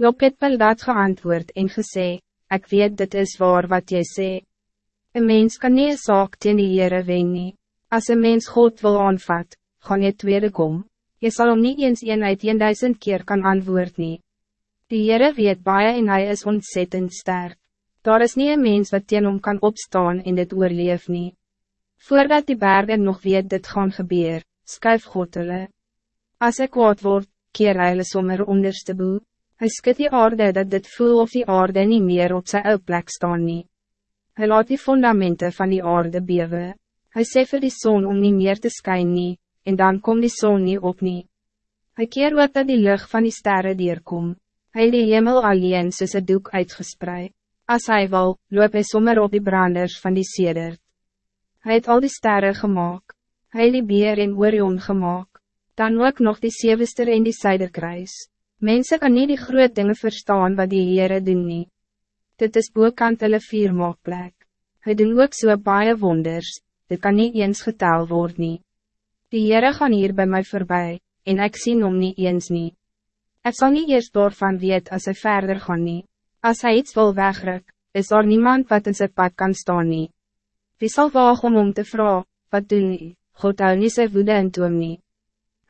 Job het Bildad geantwoord en gesê, ik weet dit is waar wat jy sê. Een mens kan nie een saak teen die Heere wen nie. As een mens God wil aanvat, gaan jy tweede kom. Je zal om niet eens een uit een duizend keer kan antwoord nie. Die Heere weet baie en hij is ontzettend sterk. Daar is niet een mens wat teen hom kan opstaan en dit oorleef nie. Voordat die bergen nog weet dit gaan gebeur, skuif God hulle. As ek kwaad word, keer hy hulle sommer onderste boe. Hy skit die aarde dat dit voel of die aarde niet meer op zijn ou plek staan nie. Hy laat die fundamenten van die aarde bewe. Hy sê vir die zon om niet meer te skyn nie, en dan kom die zon niet op nie. Hy keer ook dat die lucht van die sterren deurkom. Hy die hemel alleen soos een doek uitgespreid. As hy wil, loop hy sommer op die branders van die sedert. Hij het al die sterren gemaakt. Hij het die beer en Orion gemaakt. Dan ook nog die zevester en die zuiderkruis. Mensen kan niet die groot dingen verstaan wat die Heere doen nie. Dit is boekant hulle viermaakplek. Hy doen ook so baie wonders, dit kan niet eens getel word nie. Die Heere gaan hier bij mij voorbij, en ik zie om niet eens nie. Ek sal nie eerst doorvan weet als hij verder gaan nie. As hy iets wil wegruk, is er niemand wat in zijn pad kan staan nie. Wie zal waag om om te vragen, wat doen nie? God hou nie sy woede in toom nie.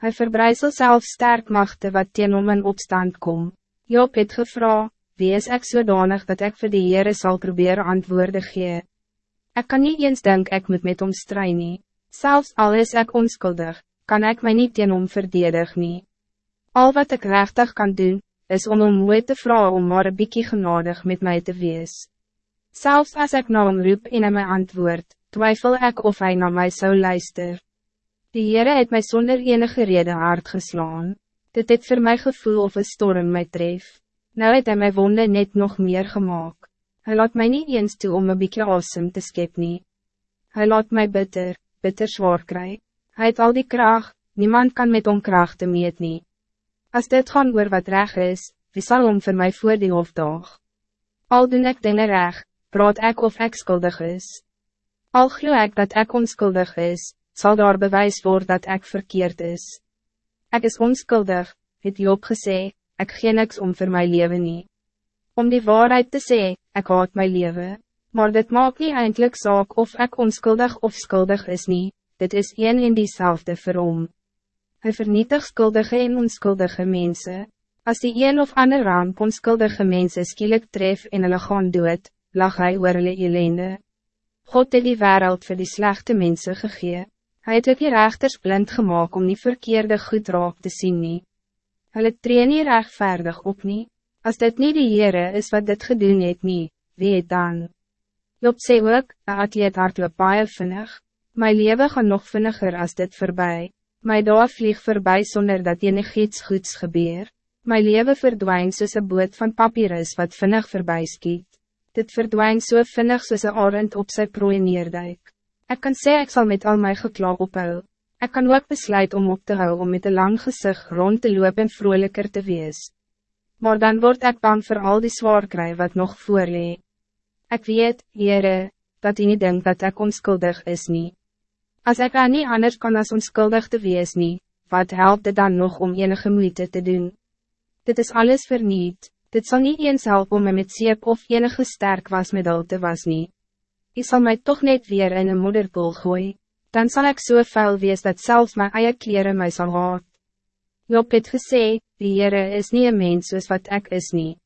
Hy verbreisel self sterk machte wat teen om in opstand kom. Job het gevra, wie is ek zodanig dat ik voor de Heere sal probeer antwoorden gee? Ik kan niet eens denk ik moet met hom strui nie. Selfs al is ek onskuldig, kan ik mij niet teen hom verdedig nie. Al wat ik rechtig kan doen, is om hom nooit te vragen om maar een bykie genadig met mij te wees. Zelfs als ik nou om roep en in mijn antwoord, twijfel ik of hij naar mij zou luisteren. Die Heere het mij zonder enige reden hard geslaan. Dit het voor mij gevoel of een storm mij tref. Nou het hy my wonde net nog meer gemaakt. Hij laat mij niet eens toe om een beetje awesome te skep nie. Hy laat mij bitter, bitter zwaar kry. Hy het al die kracht, niemand kan met hom kracht meet nie. As dit gaan oor wat reg is, wie sal om voor mij voor die hoofddag? Al doen ek dinge reg, praat ik of ik schuldig is. Al glo ik dat ik onschuldig is, zal daar bewijs worden dat ik verkeerd is. Ik is onschuldig, het Job gesê, ik gee niks om voor mijn leven niet. Om die waarheid te zeggen, ik haat mijn leven, maar dit maakt niet eindelijk zaak of ik onschuldig of schuldig is niet, dit is een in diezelfde verom. Hij vernietigt schuldige en onschuldige mensen. Als die een of ander ramp onschuldige mensen skielik tref en hulle gaan dood, lag hy oor hulle elende. God het die wereld voor die slechte mensen gegee. Hij het ook die rechters blind gemaakt om die verkeerde goed raak te zien nie. Hulle tree nie rechtvaardig op nie. As dit niet die Heere is wat dit gedoen het nie, wie het dan? Job sê ook, een atleet hardloop baie vinnig. My leven gaan nog vinniger als dit voorbij. My daar vlieg voorbij zonder dat je iets goeds gebeur. My leven verdwijnt soos een boot van papyrus wat vinnig voorbij skiet dit verdwijnt so vinnig soos een arend op sy prooi neerduik. Ek kan sê ek sal met al my geklaag ophou. Ek kan ook besluit om op te hou om met een lang gezicht rond te loop en vrolijker te wees. Maar dan word ik bang voor al die zwaar kry wat nog voor je. Ik weet, Heere, dat u niet denkt dat ik onschuldig is niet. Als ik aan niet anders kan als onschuldig te wees niet, wat helpt het dan nog om enige moeite te doen? Dit is alles verniet. Dit zal niet eens helpen om me met zeep of enige sterk wasmiddel te was nie. Je zal mij toch niet weer in een moederpoel gooien. Dan zal ik zo so vuil wees dat zelfs mijn eigen kleren mij zal haat. Job het gesê, die Heere is niet een mens soos wat ik is nie.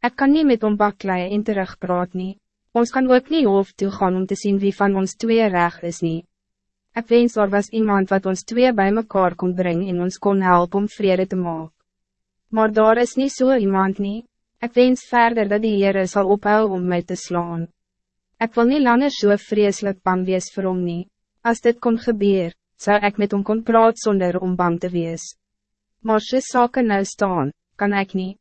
Ik kan niet met hom baklei en terugpraat nie. Ons kan ook niet hoofd toe gaan om te zien wie van ons twee reg is nie. Ik wens er was iemand wat ons twee bij mekaar kon brengen en ons kon helpen om vrede te maken. Maar daar is niet zo so iemand niet. Ik wens verder dat die Heere zal ophouden om mij te slaan. Ik wil niet langer zo so vreselijk bang wees vir hom nie. As dit kon gebeur, zou ik met hom kon praat zonder om bang te wees. Maar so sake nou staan, kan ik niet.